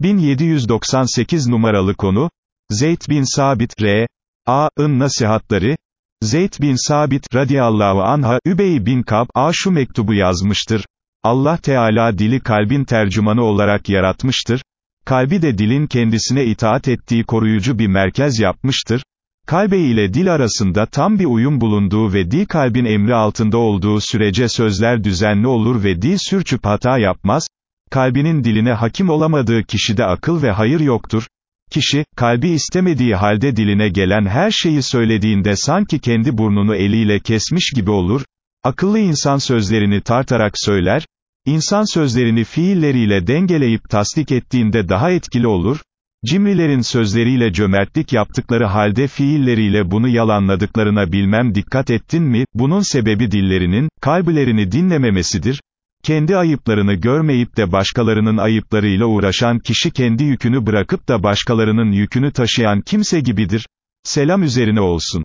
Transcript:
1798 numaralı konu, Zeyd bin Sabit, R. A.'ın nasihatları, Zeyd bin Sabit, radiyallahu anha, Übey bin Kab, A şu mektubu yazmıştır. Allah Teala dili kalbin tercümanı olarak yaratmıştır. Kalbi de dilin kendisine itaat ettiği koruyucu bir merkez yapmıştır. Kalbe ile dil arasında tam bir uyum bulunduğu ve dil kalbin emri altında olduğu sürece sözler düzenli olur ve dil sürçüp hata yapmaz, kalbinin diline hakim olamadığı kişide akıl ve hayır yoktur. Kişi, kalbi istemediği halde diline gelen her şeyi söylediğinde sanki kendi burnunu eliyle kesmiş gibi olur, akıllı insan sözlerini tartarak söyler, insan sözlerini fiilleriyle dengeleyip tasdik ettiğinde daha etkili olur, Cimrilerin sözleriyle cömertlik yaptıkları halde fiilleriyle bunu yalanladıklarına bilmem dikkat ettin mi, bunun sebebi dillerinin, kalbilerini dinlememesidir. Kendi ayıplarını görmeyip de başkalarının ayıplarıyla uğraşan kişi kendi yükünü bırakıp da başkalarının yükünü taşıyan kimse gibidir. Selam üzerine olsun.